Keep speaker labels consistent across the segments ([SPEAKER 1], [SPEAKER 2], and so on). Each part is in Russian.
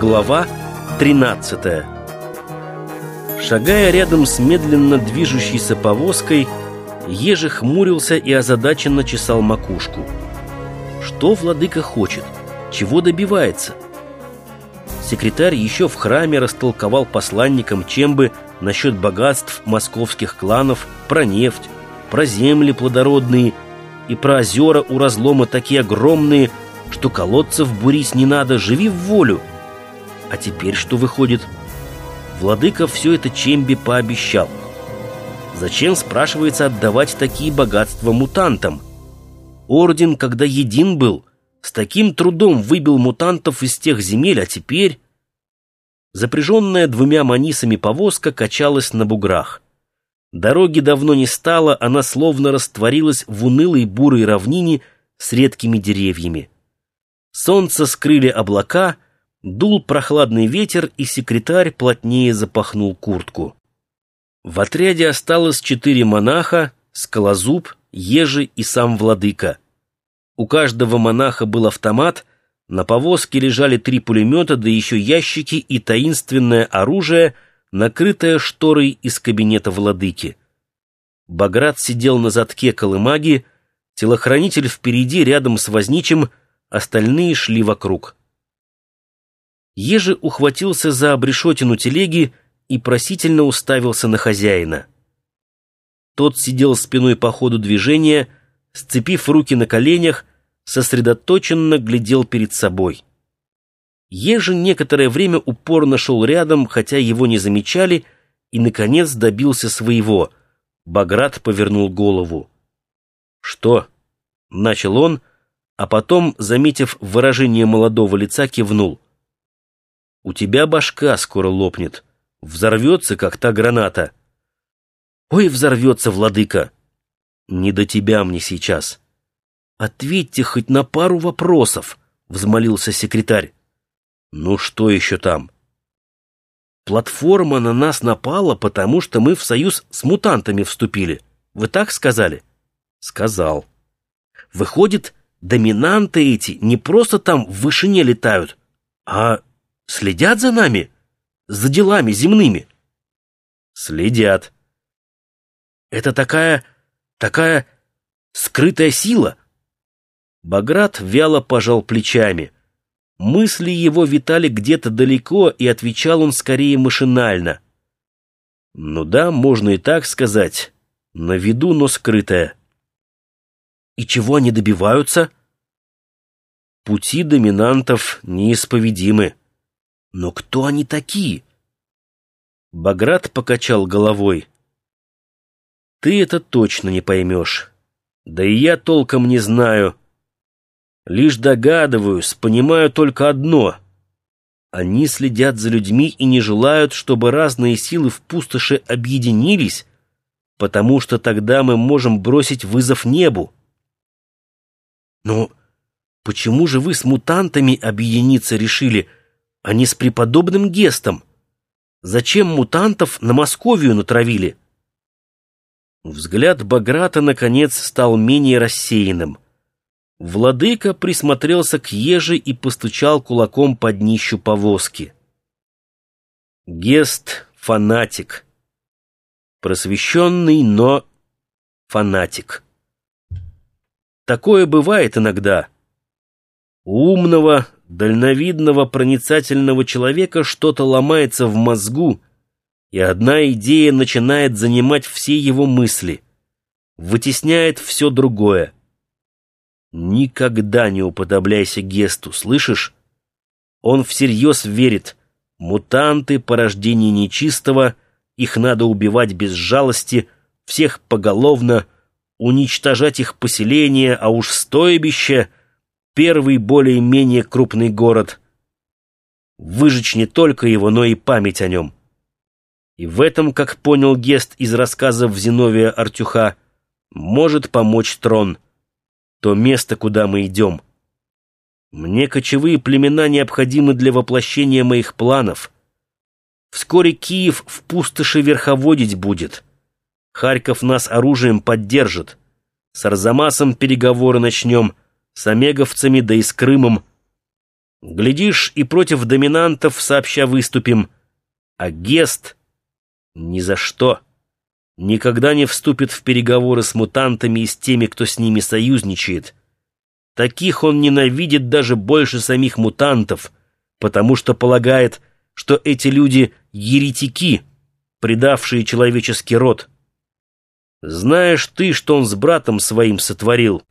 [SPEAKER 1] Глава 13 Шагая рядом с медленно движущейся повозкой, Ежи хмурился и озадаченно чесал макушку. Что владыка хочет? Чего добивается? Секретарь еще в храме растолковал посланникам Чембы насчет богатств московских кланов, про нефть, про земли плодородные и про озера у разлома такие огромные, что колодцев бурить не надо, живи в волю. А теперь что выходит? Владыка все это Чемби пообещал. Зачем, спрашивается, отдавать такие богатства мутантам? Орден, когда един был, с таким трудом выбил мутантов из тех земель, а теперь... Запряженная двумя манисами повозка качалась на буграх. Дороги давно не стало, она словно растворилась в унылой бурой равнине с редкими деревьями. Солнце скрыли облака, дул прохладный ветер, и секретарь плотнее запахнул куртку. В отряде осталось четыре монаха, скалозуб, ежи и сам владыка. У каждого монаха был автомат, на повозке лежали три пулемета, да еще ящики и таинственное оружие, накрытое шторой из кабинета владыки. Баграт сидел на задке колымаги, телохранитель впереди рядом с возничим, остальные шли вокруг. Ежи ухватился за обрешетину телеги и просительно уставился на хозяина. Тот сидел спиной по ходу движения, сцепив руки на коленях, сосредоточенно глядел перед собой. Ежи некоторое время упорно шел рядом, хотя его не замечали, и, наконец, добился своего. Баграт повернул голову. «Что?» — начал он, а потом, заметив выражение молодого лица, кивнул. «У тебя башка скоро лопнет. Взорвется, как та граната». «Ой, взорвется, владыка!» «Не до тебя мне сейчас». «Ответьте хоть на пару вопросов», — взмолился секретарь. «Ну что еще там?» «Платформа на нас напала, потому что мы в союз с мутантами вступили. Вы так сказали?» «Сказал». «Выходит, доминанты эти не просто там в вышине летают, а следят за нами, за делами земными. Следят. Это такая, такая скрытая сила. Баграт вяло пожал плечами. Мысли его витали где-то далеко, и отвечал он скорее машинально. Ну да, можно и так сказать. На виду, но скрытая. И чего они добиваются? Пути доминантов неисповедимы. Но кто они такие? Баграт покачал головой. Ты это точно не поймешь. Да и я толком не знаю. Лишь догадываюсь, понимаю только одно. Они следят за людьми и не желают, чтобы разные силы в пустоши объединились, потому что тогда мы можем бросить вызов небу. Но почему же вы с мутантами объединиться решили, а не с преподобным Гестом? Зачем мутантов на Московию натравили? Взгляд Баграта, наконец, стал менее рассеянным. Владыка присмотрелся к еже и постучал кулаком под днищу повозки. Гест — фанатик. Просвещенный, но фанатик. Такое бывает иногда. У умного, дальновидного, проницательного человека что-то ломается в мозгу, и одна идея начинает занимать все его мысли, вытесняет все другое. Никогда не уподобляйся Гесту, слышишь? Он всерьез верит, мутанты — порождение нечистого, их надо убивать без жалости, всех поголовно — уничтожать их поселения, а уж стойбище — первый более-менее крупный город. Выжечь не только его, но и память о нем. И в этом, как понял Гест из рассказов Зиновия Артюха, может помочь трон, то место, куда мы идем. Мне кочевые племена необходимы для воплощения моих планов. Вскоре Киев в пустоши верховодить будет — Харьков нас оружием поддержит. С Арзамасом переговоры начнем, с омеговцами да и с Крымом. Глядишь, и против доминантов сообща выступим. А Гест ни за что. Никогда не вступит в переговоры с мутантами и с теми, кто с ними союзничает. Таких он ненавидит даже больше самих мутантов, потому что полагает, что эти люди — еретики, предавшие человеческий род. Знаешь ты, что он с братом своим сотворил?»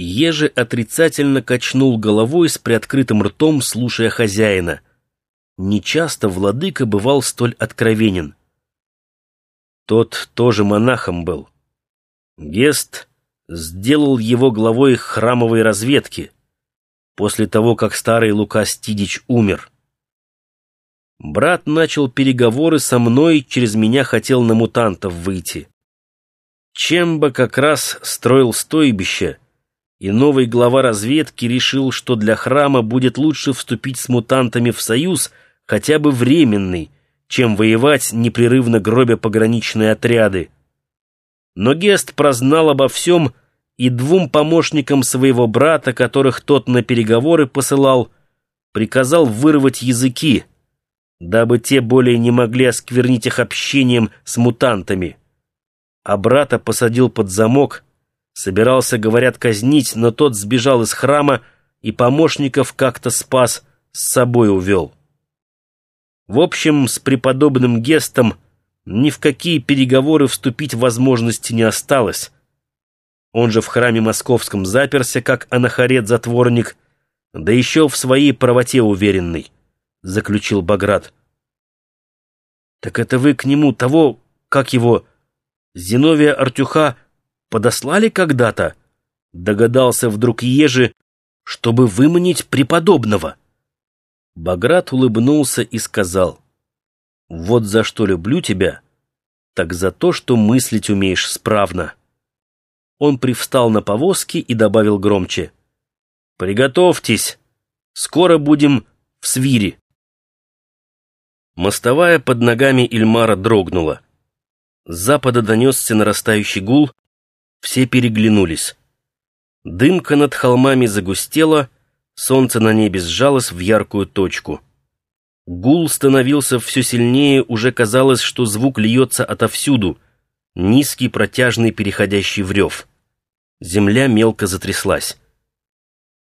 [SPEAKER 1] Ежи отрицательно качнул головой с приоткрытым ртом, слушая хозяина. Нечасто владыка бывал столь откровенен. Тот тоже монахом был. Гест сделал его главой храмовой разведки после того, как старый Лука Стидич умер. Брат начал переговоры со мной, через меня хотел на мутантов выйти. Чемба как раз строил стойбище, и новый глава разведки решил, что для храма будет лучше вступить с мутантами в союз, хотя бы временный, чем воевать, непрерывно гробя пограничные отряды. Но Гест прознал обо всем, и двум помощникам своего брата, которых тот на переговоры посылал, приказал вырвать языки, дабы те более не могли осквернить их общением с мутантами а брата посадил под замок, собирался, говорят, казнить, но тот сбежал из храма и помощников как-то спас, с собой увел. В общем, с преподобным Гестом ни в какие переговоры вступить возможности не осталось. Он же в храме московском заперся, как анахарет-затворник, да еще в своей правоте уверенный, — заключил Баграт. «Так это вы к нему того, как его, Зиновия Артюха подослали когда-то? Догадался вдруг Ежи, чтобы выманить преподобного. Баграт улыбнулся и сказал, «Вот за что люблю тебя, так за то, что мыслить умеешь справно». Он привстал на повозке и добавил громче, «Приготовьтесь, скоро будем в свире». Мостовая под ногами Ильмара дрогнула. С запада донесся нарастающий гул, все переглянулись. Дымка над холмами загустела, солнце на небе сжалось в яркую точку. Гул становился все сильнее, уже казалось, что звук льется отовсюду, низкий, протяжный, переходящий в рев. Земля мелко затряслась.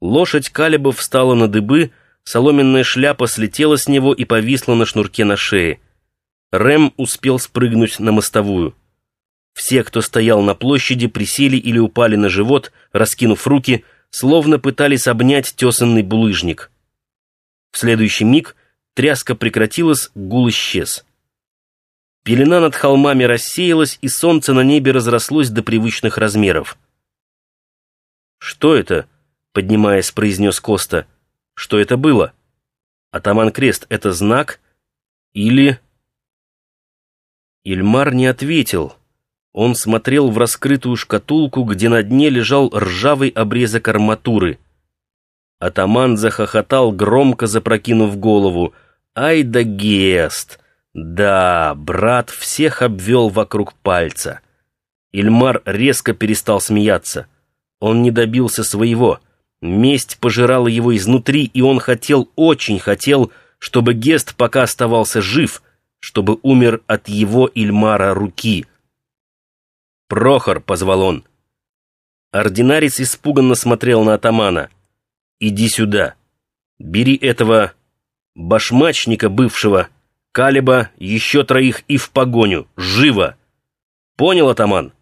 [SPEAKER 1] Лошадь Калиба встала на дыбы, соломенная шляпа слетела с него и повисла на шнурке на шее. Рэм успел спрыгнуть на мостовую. Все, кто стоял на площади, присели или упали на живот, раскинув руки, словно пытались обнять тесанный булыжник. В следующий миг тряска прекратилась, гул исчез. Пелена над холмами рассеялась, и солнце на небе разрослось до привычных размеров. «Что это?» — поднимаясь, произнес Коста. «Что это было? Атаман Крест — это знак? Или...» Ильмар не ответил. Он смотрел в раскрытую шкатулку, где на дне лежал ржавый обрезок арматуры. Атаман захохотал, громко запрокинув голову. «Ай да Гест! Да, брат всех обвел вокруг пальца». Ильмар резко перестал смеяться. Он не добился своего. Месть пожирала его изнутри, и он хотел, очень хотел, чтобы Гест пока оставался жив — чтобы умер от его Ильмара руки. «Прохор!» — позвал он. Ординарец испуганно смотрел на атамана. «Иди сюда. Бери этого башмачника бывшего, Калиба, еще троих и в погоню. Живо!» «Понял, атаман?»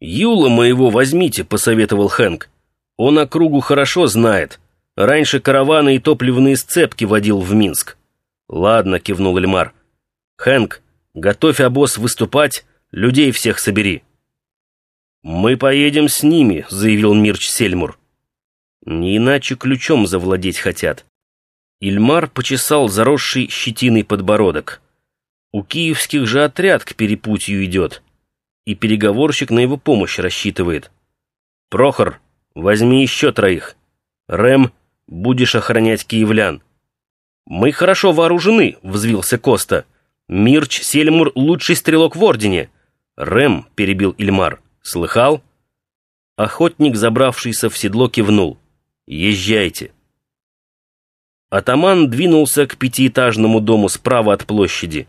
[SPEAKER 1] «Юла моего возьмите», — посоветовал Хэнк. «Он округу хорошо знает. Раньше караваны и топливные сцепки водил в Минск». «Ладно», — кивнул Эльмар. Хэнк, готовь обоз выступать, людей всех собери». «Мы поедем с ними», — заявил Мирч Сельмур. «Не иначе ключом завладеть хотят». Ильмар почесал заросший щетиной подбородок. У киевских же отряд к перепутью идет, и переговорщик на его помощь рассчитывает. «Прохор, возьми еще троих. Рэм, будешь охранять киевлян». «Мы хорошо вооружены», — взвился Коста. Мирч Сельмур — лучший стрелок в Ордене!» «Рэм», — перебил Ильмар. «Слыхал?» Охотник, забравшийся в седло, кивнул. «Езжайте». Атаман двинулся к пятиэтажному дому справа от площади.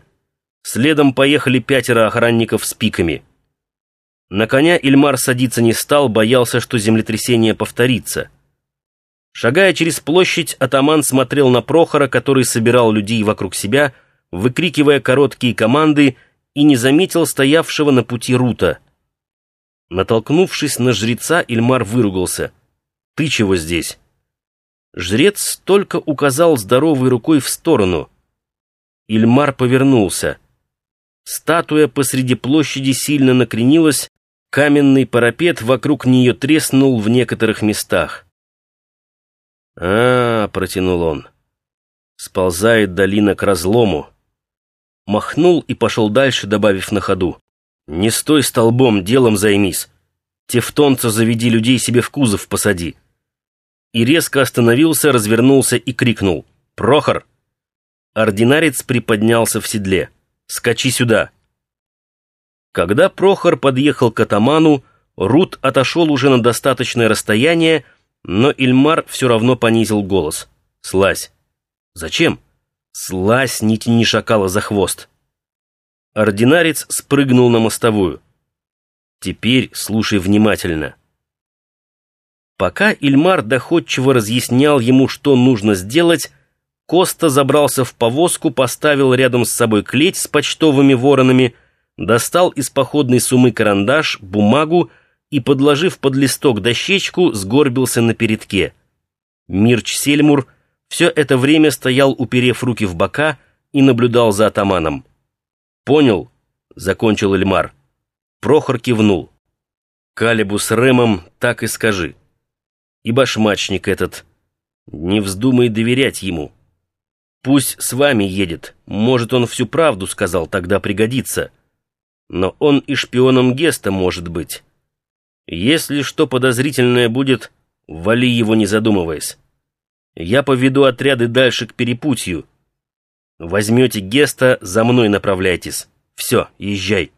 [SPEAKER 1] Следом поехали пятеро охранников с пиками. На коня Ильмар садиться не стал, боялся, что землетрясение повторится. Шагая через площадь, атаман смотрел на Прохора, который собирал людей вокруг себя, выкрикивая короткие команды, и не заметил стоявшего на пути Рута. Натолкнувшись на жреца, Ильмар выругался. «Ты чего здесь?» Жрец только указал здоровой рукой в сторону. Ильмар повернулся. Статуя посреди площади сильно накренилась, каменный парапет вокруг нее треснул в некоторых местах. а, -а, -а протянул он. «Сползает долина к разлому». Махнул и пошел дальше, добавив на ходу. «Не стой столбом, делом займись. Тевтонца заведи людей себе в кузов посади» и резко остановился, развернулся и крикнул «Прохор!». Ординарец приподнялся в седле. «Скачи сюда!» Когда Прохор подъехал к атаману, Рут отошел уже на достаточное расстояние, но Ильмар все равно понизил голос. «Слазь!» «Зачем?» «Слазь, не тяни шакала за хвост!» Ординарец спрыгнул на мостовую. «Теперь слушай внимательно». Пока Ильмар доходчиво разъяснял ему, что нужно сделать, Коста забрался в повозку, поставил рядом с собой клеть с почтовыми воронами, достал из походной сумы карандаш, бумагу и, подложив под листок дощечку, сгорбился на передке. Мирч Сельмур все это время стоял, уперев руки в бока, и наблюдал за атаманом. «Понял», — закончил Эльмар. Прохор кивнул. «Калибу с Рэмом так и скажи». И башмачник этот. Не вздумай доверять ему. Пусть с вами едет. Может, он всю правду сказал, тогда пригодится. Но он и шпионом Геста может быть. Если что подозрительное будет, вали его не задумываясь. Я поведу отряды дальше к перепутью. Возьмете Геста, за мной направляйтесь. Все, езжай.